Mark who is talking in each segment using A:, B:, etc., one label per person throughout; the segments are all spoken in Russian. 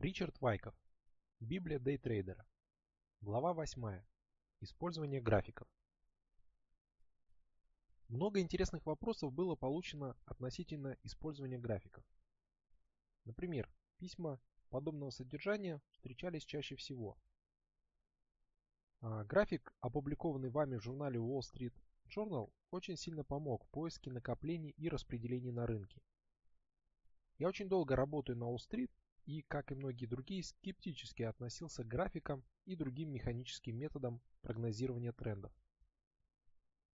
A: Ричард Вайков. Библия дейтрейдера. Глава 8. Использование графиков. Много интересных вопросов было получено относительно использования графиков. Например, письма подобного содержания встречались чаще всего. А график, опубликованный вами в журнале Wall Street Journal, очень сильно помог в поиске накоплений и распределений на рынке. Я очень долго работаю на Уолл-стрит и, как и многие другие, скептически относился к графикам и другим механическим методам прогнозирования трендов.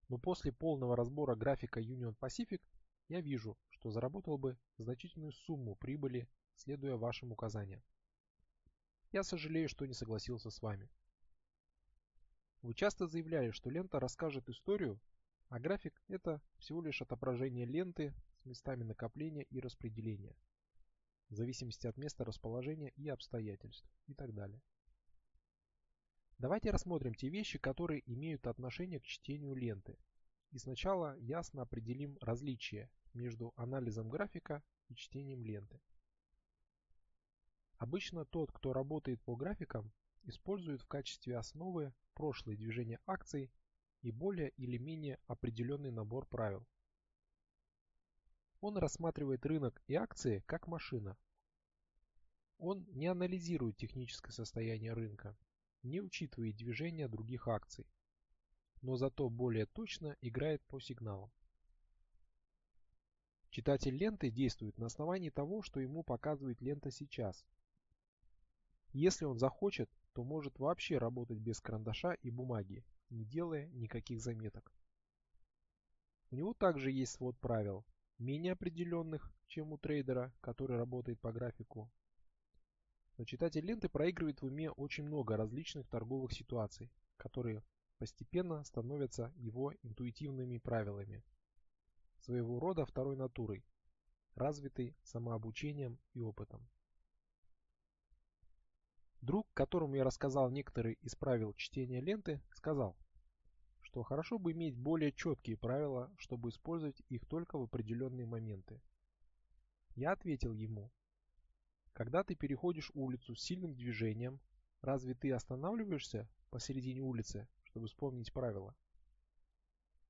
A: Но после полного разбора графика Union Pacific я вижу, что заработал бы значительную сумму прибыли, следуя вашим указаниям. Я сожалею, что не согласился с вами. Вы часто заявляли, что лента расскажет историю, а график – это всего лишь отображение ленты с местами накопления и распределения – в зависимости от места расположения и обстоятельств и так далее. Давайте рассмотрим те вещи, которые имеют отношение к чтению ленты. И сначала ясно определим различия между анализом графика и чтением ленты. Обычно тот, кто работает по графикам, использует в качестве основы прошлые движения акций и более или менее определенный набор правил. Он рассматривает рынок и акции как машина. Он не анализирует техническое состояние рынка, не учитывает движения других акций, но зато более точно играет по сигналам. Читатель ленты действует на основании того, что ему показывает лента сейчас. Если он захочет, то может вообще работать без карандаша и бумаги, не делая никаких заметок. У него также есть свод правил, менее определенных, чем у трейдера, который работает по графику. Но читатель ленты проигрывает в уме очень много различных торговых ситуаций, которые постепенно становятся его интуитивными правилами, своего рода второй натурой, развитой самообучением и опытом. Друг, которому я рассказал некоторые из правил чтения ленты, сказал, что хорошо бы иметь более четкие правила, чтобы использовать их только в определенные моменты. Я ответил ему, когда ты переходишь улицу с сильным движением, разве ты останавливаешься посередине улицы, чтобы вспомнить правила?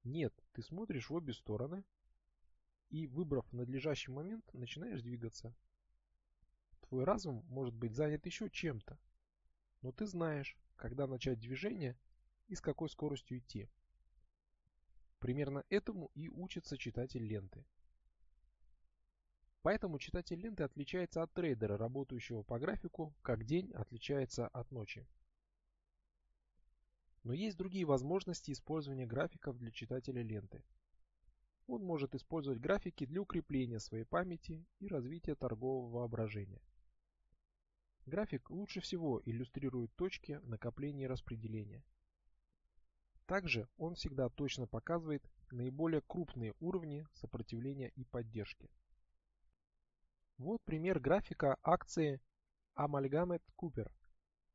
A: Нет, ты смотришь в обе стороны и, выбрав надлежащий момент, начинаешь двигаться. Твой разум может быть занят еще чем-то, но ты знаешь, когда начать движение и с какой скоростью идти. Примерно этому и учится читатель ленты. Поэтому читатель ленты отличается от трейдера, работающего по графику, как день отличается от ночи. Но есть другие возможности использования графиков для читателя ленты. Он может использовать графики для укрепления своей памяти и развития торгового воображения. График лучше всего иллюстрирует точки накопления и распределения. Также он всегда точно показывает наиболее крупные уровни сопротивления и поддержки. Вот пример графика акции Amalgamated Cooper,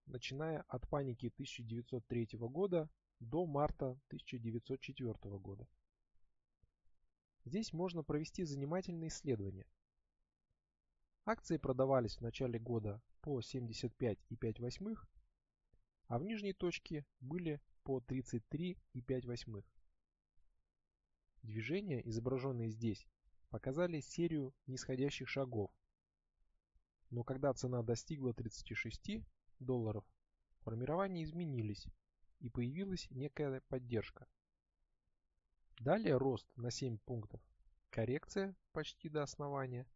A: начиная от паники 1903 года до марта 1904 года. Здесь можно провести занимательные исследования. Акции продавались в начале года по 75,5, а в нижней точке были по 33,5. Движения, изображенные здесь, показали серию нисходящих шагов. Но когда цена достигла 36 долларов, формирования изменились и появилась некая поддержка. Далее рост на 7 пунктов, коррекция почти до основания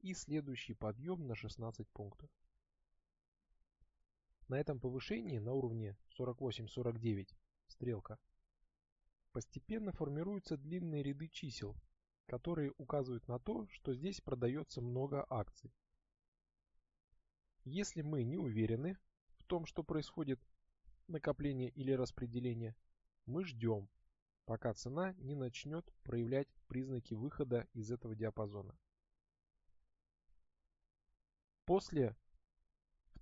A: и следующий подъем на 16 пунктов. На этом повышении на уровне 48-49 стрелка постепенно формируются длинные ряды чисел, которые указывают на то, что здесь продается много акций. Если мы не уверены в том, что происходит накопление или распределение, мы ждем, пока цена не начнет проявлять признаки выхода из этого диапазона. После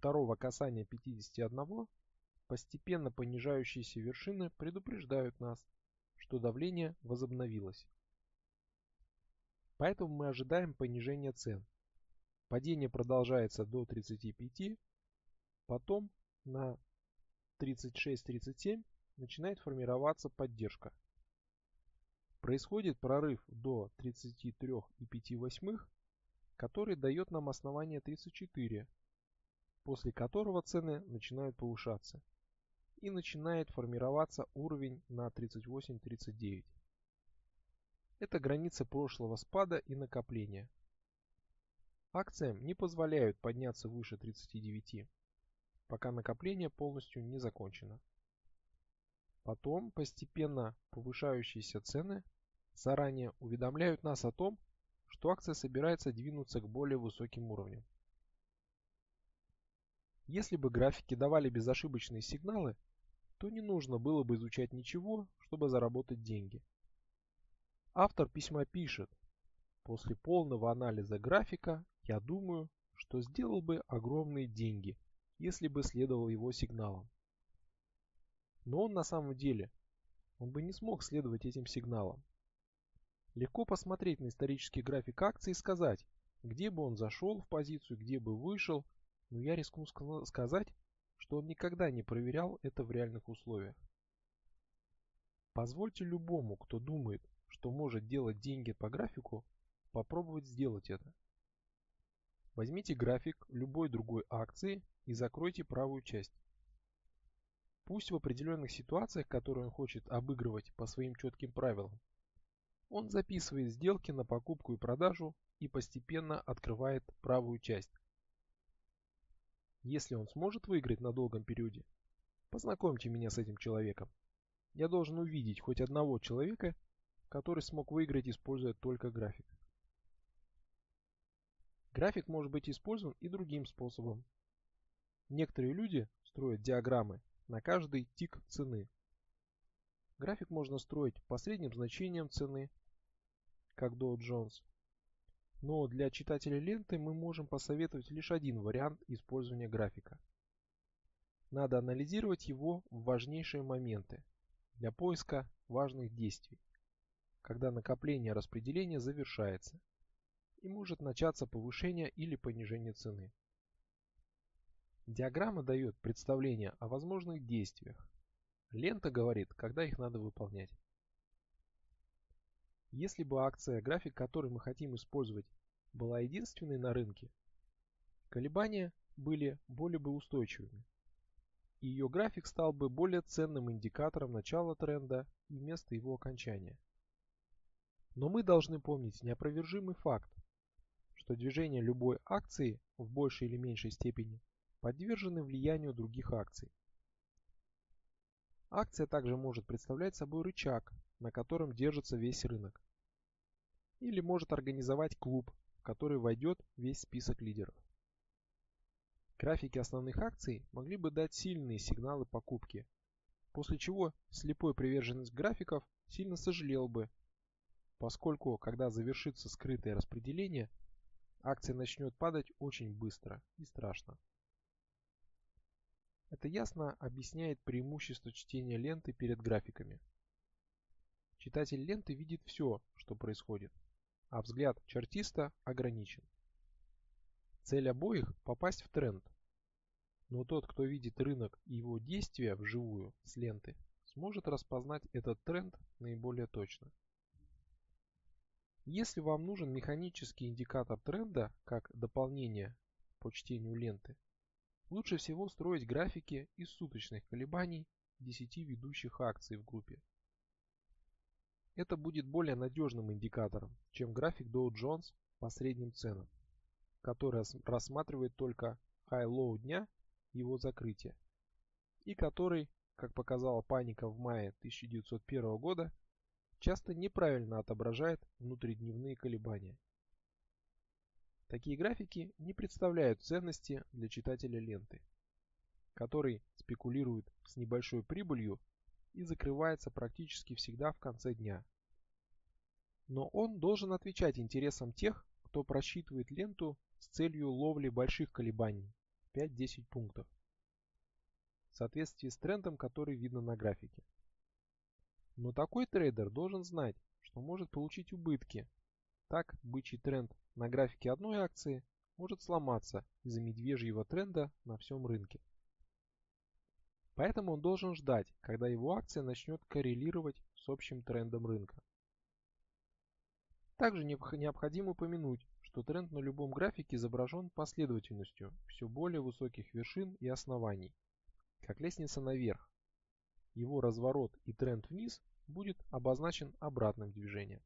A: второго касания 51 постепенно понижающиеся вершины предупреждают нас, что давление возобновилось. Поэтому мы ожидаем понижения цен. Падение продолжается до 35, потом на 36-37 начинает формироваться поддержка. Происходит прорыв до 33,5, который дает нам основание 34, после которого цены начинают повышаться и начинает формироваться уровень на 38-39. Это граница прошлого спада и накопления. Акциям не позволяют подняться выше 39, пока накопление полностью не закончено. Потом постепенно повышающиеся цены заранее уведомляют нас о том, что акция собирается двинуться к более высоким уровням. Если бы графики давали безошибочные сигналы, то не нужно было бы изучать ничего, чтобы заработать деньги. Автор письма пишет, после полного анализа графика я думаю, что сделал бы огромные деньги, если бы следовал его сигналам. Но он на самом деле, он бы не смог следовать этим сигналам. Легко посмотреть на исторический график акций и сказать, где бы он зашел в позицию, где бы вышел, но я рискну сказать, что он никогда не проверял это в реальных условиях. Позвольте любому, кто думает, что может делать деньги по графику, попробовать сделать это. Возьмите график любой другой акции и закройте правую часть. Пусть в определенных ситуациях, которые он хочет обыгрывать по своим четким правилам, он записывает сделки на покупку и продажу и постепенно открывает правую часть. Если он сможет выиграть на долгом периоде, познакомьте меня с этим человеком. Я должен увидеть хоть одного человека, который смог выиграть, используя только график. График может быть использован и другим способом. Некоторые люди строят диаграммы на каждый тик цены. График можно строить по средним значениям цены, как Dow Jones, но для читателя ленты мы можем посоветовать лишь один вариант использования графика. Надо анализировать его в важнейшие моменты для поиска важных действий, когда накопление распределения завершается и может начаться повышение или понижение цены. Диаграмма дает представление о возможных действиях. Лента говорит, когда их надо выполнять. Если бы акция, график который мы хотим использовать, была единственной на рынке, колебания были более бы устойчивыми, и ее график стал бы более ценным индикатором начала тренда и места его окончания. Но мы должны помнить неопровержимый факт, что движения любой акции в большей или меньшей степени подвержены влиянию других акций. Акция также может представлять собой рычаг, на котором держится весь рынок. Или может организовать клуб, в который войдет весь список лидеров. Графики основных акций могли бы дать сильные сигналы покупки, после чего слепой приверженец графиков сильно сожалел бы, поскольку когда завершится скрытое распределение, акция начнет падать очень быстро и страшно. Это ясно объясняет преимущество чтения ленты перед графиками. Читатель ленты видит все, что происходит, а взгляд чартиста ограничен. Цель обоих – попасть в тренд. Но тот, кто видит рынок и его действия вживую с ленты, сможет распознать этот тренд наиболее точно. Если вам нужен механический индикатор тренда как дополнение по чтению ленты, Лучше всего строить графики из суточных колебаний 10 ведущих акций в группе. Это будет более надежным индикатором, чем график Dow Jones по средним ценам, который рассматривает только high-low дня его закрытия, и который, как показала паника в мае 1901 года, часто неправильно отображает внутридневные колебания. Такие графики не представляют ценности для читателя ленты, который спекулирует с небольшой прибылью и закрывается практически всегда в конце дня. Но он должен отвечать интересам тех, кто просчитывает ленту с целью ловли больших колебаний 5-10 пунктов в соответствии с трендом, который видно на графике. Но такой трейдер должен знать, что может получить убытки. Так, бычий тренд на графике одной акции может сломаться из-за медвежьего тренда на всем рынке. Поэтому он должен ждать, когда его акция начнет коррелировать с общим трендом рынка. Также необходимо упомянуть, что тренд на любом графике изображен последовательностью все более высоких вершин и оснований, как лестница наверх. Его разворот и тренд вниз будет обозначен обратным движением.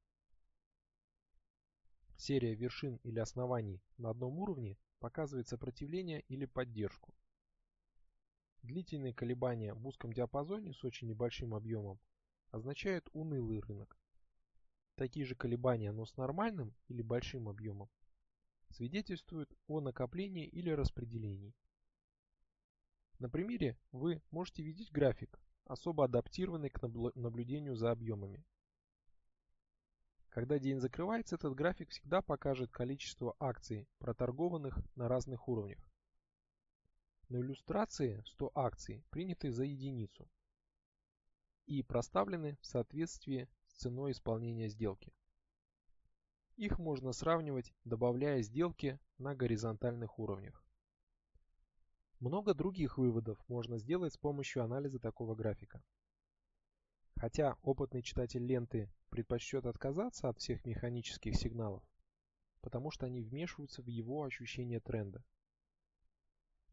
A: Серия вершин или оснований на одном уровне показывает сопротивление или поддержку. Длительные колебания в узком диапазоне с очень небольшим объемом означают унылый рынок. Такие же колебания, но с нормальным или большим объемом, свидетельствуют о накоплении или распределении. На примере вы можете видеть график, особо адаптированный к наблюдению за объемами. Когда день закрывается, этот график всегда покажет количество акций, проторгованных на разных уровнях. На иллюстрации 100 акций приняты за единицу и проставлены в соответствии с ценой исполнения сделки. Их можно сравнивать, добавляя сделки на горизонтальных уровнях. Много других выводов можно сделать с помощью анализа такого графика. Хотя опытный читатель ленты предпочтет отказаться от всех механических сигналов, потому что они вмешиваются в его ощущение тренда.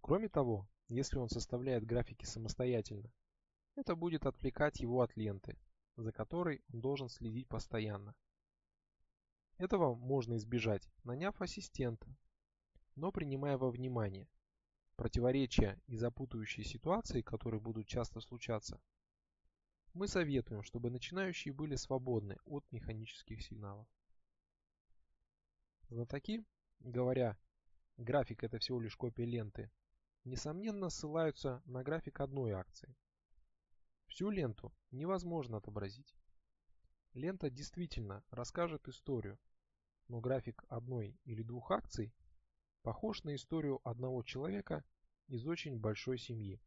A: Кроме того, если он составляет графики самостоятельно, это будет отвлекать его от ленты, за которой он должен следить постоянно. Этого можно избежать, наняв ассистента, но принимая во внимание противоречия и запутывающие ситуации, которые будут часто случаться, мы советуем, чтобы начинающие были свободны от механических сигналов. Знатоки, говоря, график это всего лишь копия ленты, несомненно ссылаются на график одной акции. Всю ленту невозможно отобразить. Лента действительно расскажет историю, но график одной или двух акций похож на историю одного человека из очень большой семьи.